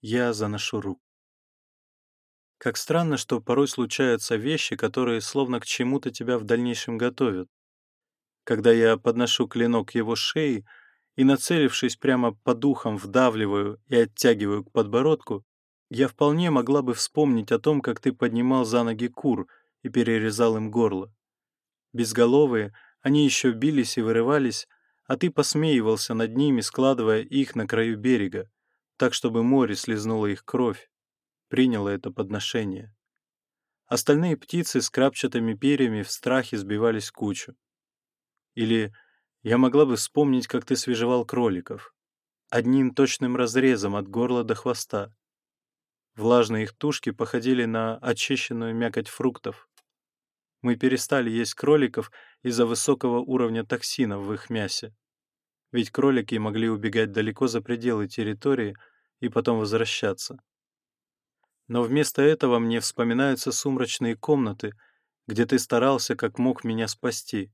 я заношу руку. Как странно, что порой случаются вещи, которые словно к чему-то тебя в дальнейшем готовят. Когда я подношу клинок к его шее и, нацелившись прямо по духам, вдавливаю и оттягиваю к подбородку, я вполне могла бы вспомнить о том, как ты поднимал за ноги кур и перерезал им горло. Безголовые, они еще бились и вырывались, а ты посмеивался над ними, складывая их на краю берега так чтобы море слезнуло их кровь, приняло это подношение. Остальные птицы с крапчатыми перьями в страхе сбивались кучу. Или я могла бы вспомнить, как ты свежевал кроликов. Одним точным разрезом от горла до хвоста. Влажные их тушки походили на очищенную мякоть фруктов. Мы перестали есть кроликов из-за высокого уровня токсинов в их мясе ведь кролики могли убегать далеко за пределы территории и потом возвращаться. Но вместо этого мне вспоминаются сумрачные комнаты, где ты старался как мог меня спасти,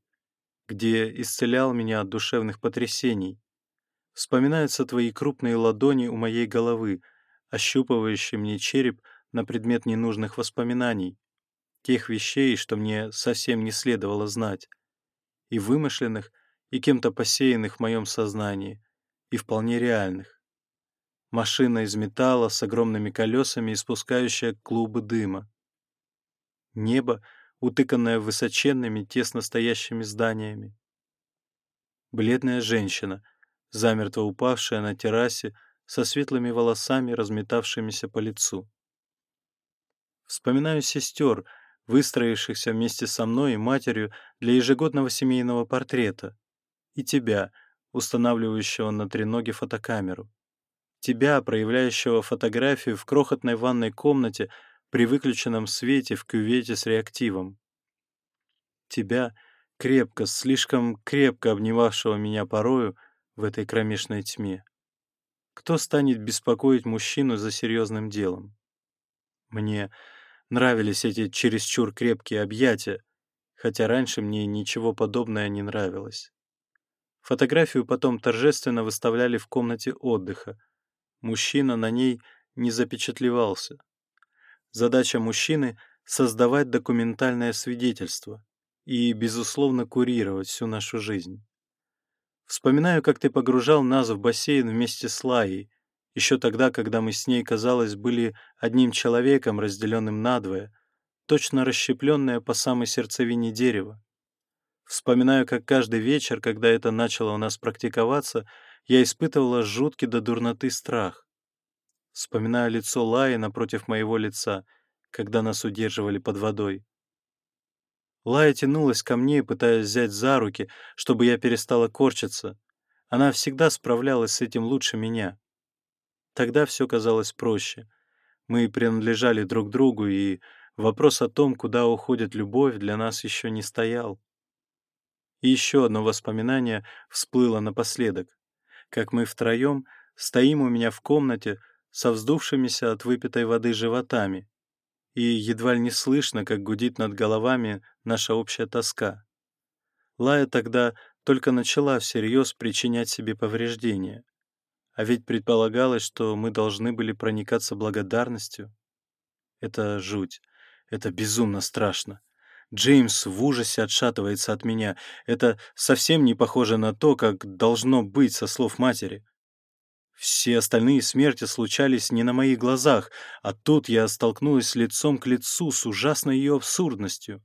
где исцелял меня от душевных потрясений. Вспоминаются твои крупные ладони у моей головы, ощупывающие мне череп на предмет ненужных воспоминаний, тех вещей, что мне совсем не следовало знать, и вымышленных — и кем-то посеянных в моем сознании, и вполне реальных. Машина из металла с огромными колесами, испускающая клубы дыма. Небо, утыканное высоченными, тесно стоящими зданиями. Бледная женщина, замертво упавшая на террасе, со светлыми волосами, разметавшимися по лицу. Вспоминаю сестер, выстроившихся вместе со мной и матерью для ежегодного семейного портрета и тебя, устанавливающего на треноге фотокамеру. Тебя, проявляющего фотографию в крохотной ванной комнате при выключенном свете в кювете с реактивом. Тебя, крепко, слишком крепко обнимавшего меня порою в этой кромешной тьме. Кто станет беспокоить мужчину за серьезным делом? Мне нравились эти чересчур крепкие объятия, хотя раньше мне ничего подобное не нравилось. Фотографию потом торжественно выставляли в комнате отдыха. Мужчина на ней не запечатлевался. Задача мужчины — создавать документальное свидетельство и, безусловно, курировать всю нашу жизнь. Вспоминаю, как ты погружал нас в бассейн вместе с Лаей, еще тогда, когда мы с ней, казалось, были одним человеком, разделенным надвое, точно расщепленное по самой сердцевине дерева. Вспоминаю, как каждый вечер, когда это начало у нас практиковаться, я испытывала жуткий до дурноты страх. Вспоминаю лицо Лаи напротив моего лица, когда нас удерживали под водой. Лая тянулась ко мне, пытаясь взять за руки, чтобы я перестала корчиться. Она всегда справлялась с этим лучше меня. Тогда все казалось проще. Мы принадлежали друг другу, и вопрос о том, куда уходит любовь, для нас еще не стоял. Еще одно воспоминание всплыло напоследок, как мы втроем стоим у меня в комнате со вздувшимися от выпитой воды животами, и едва ли не слышно, как гудит над головами наша общая тоска. Лая тогда только начала всерьез причинять себе повреждения. А ведь предполагалось, что мы должны были проникаться благодарностью. Это жуть. Это безумно страшно. Джеймс в ужасе отшатывается от меня. Это совсем не похоже на то, как должно быть со слов матери. Все остальные смерти случались не на моих глазах, а тут я столкнулась лицом к лицу с ужасной ее абсурдностью.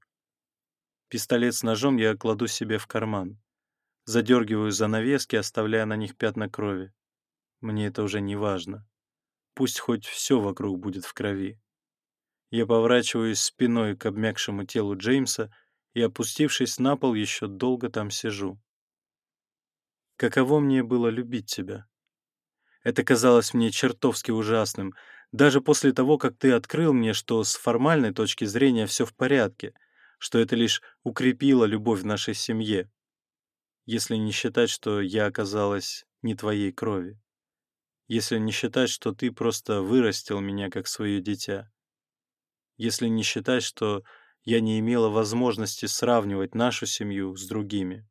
Пистолет с ножом я кладу себе в карман. Задергиваю занавески, оставляя на них пятна крови. Мне это уже не важно. Пусть хоть все вокруг будет в крови. Я поворачиваюсь спиной к обмякшему телу Джеймса и, опустившись на пол, еще долго там сижу. Каково мне было любить тебя? Это казалось мне чертовски ужасным, даже после того, как ты открыл мне, что с формальной точки зрения все в порядке, что это лишь укрепило любовь в нашей семье, если не считать, что я оказалась не твоей крови, если не считать, что ты просто вырастил меня как свое дитя если не считать, что я не имела возможности сравнивать нашу семью с другими.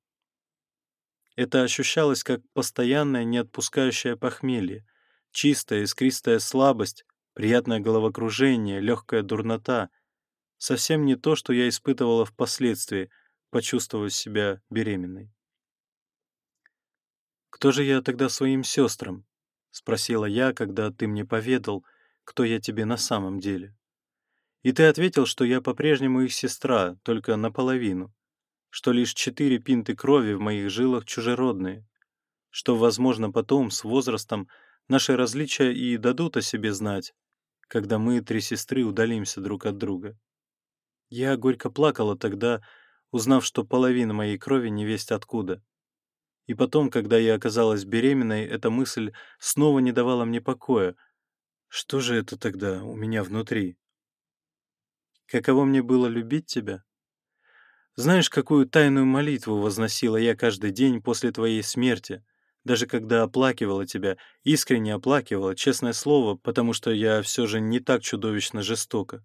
Это ощущалось как постоянное неотпускающее похмелье, чистая искристая слабость, приятное головокружение, легкая дурнота. Совсем не то, что я испытывала впоследствии, почувствовав себя беременной. «Кто же я тогда своим сестрам?» — спросила я, когда ты мне поведал, кто я тебе на самом деле. И ты ответил, что я по-прежнему их сестра, только наполовину, что лишь четыре пинты крови в моих жилах чужеродные, что, возможно, потом, с возрастом, наши различия и дадут о себе знать, когда мы, три сестры, удалимся друг от друга. Я горько плакала тогда, узнав, что половина моей крови не весть откуда. И потом, когда я оказалась беременной, эта мысль снова не давала мне покоя. Что же это тогда у меня внутри? каково мне было любить тебя? Знаешь, какую тайную молитву возносила я каждый день после твоей смерти, даже когда оплакивала тебя, искренне оплакивала, честное слово, потому что я все же не так чудовищно жестока.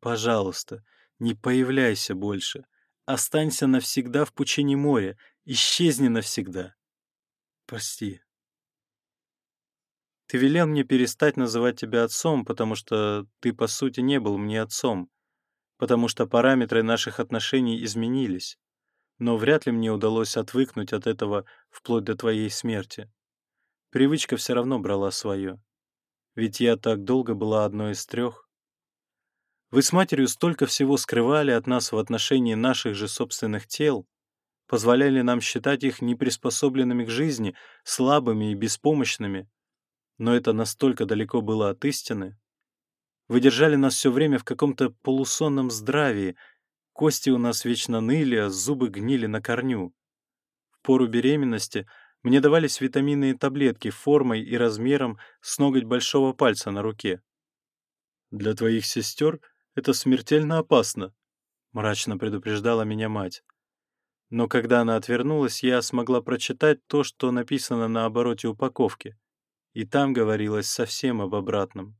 Пожалуйста, не появляйся больше. Останься навсегда в пучине моря, исчезни навсегда. Прости, ты велел мне перестать называть тебя отцом, потому что ты, по сути, не был мне отцом, потому что параметры наших отношений изменились. Но вряд ли мне удалось отвыкнуть от этого вплоть до твоей смерти. Привычка все равно брала свое. Ведь я так долго была одной из трех. Вы с матерью столько всего скрывали от нас в отношении наших же собственных тел, позволяли нам считать их неприспособленными к жизни, слабыми и беспомощными, но это настолько далеко было от истины. Вы держали нас все время в каком-то полусонном здравии, кости у нас вечно ныли, а зубы гнили на корню. В пору беременности мне давались витаминные таблетки формой и размером с ноготь большого пальца на руке. «Для твоих сестер это смертельно опасно», — мрачно предупреждала меня мать. Но когда она отвернулась, я смогла прочитать то, что написано на обороте упаковки — и там говорилось совсем об обратном.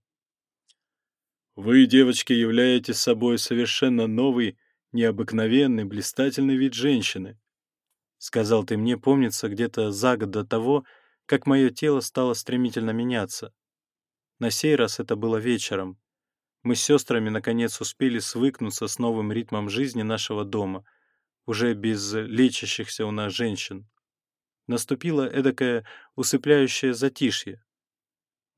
«Вы, девочки, являете собой совершенно новый, необыкновенный, блистательный вид женщины», — сказал ты мне, помнится, где-то за год до того, как мое тело стало стремительно меняться. На сей раз это было вечером. Мы с сестрами, наконец, успели свыкнуться с новым ритмом жизни нашего дома, уже без лечащихся у нас женщин. Наступило эдакое усыпляющее затишье.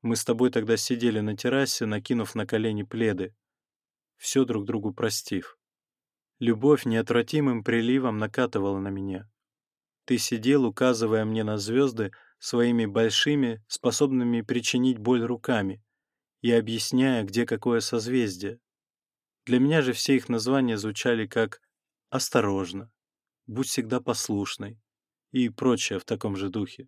Мы с тобой тогда сидели на террасе, накинув на колени пледы, все друг другу простив. Любовь неотвратимым приливом накатывала на меня. Ты сидел, указывая мне на звезды своими большими, способными причинить боль руками, и объясняя, где какое созвездие. Для меня же все их названия звучали как «осторожно», «будь всегда послушной» и прочее в таком же духе.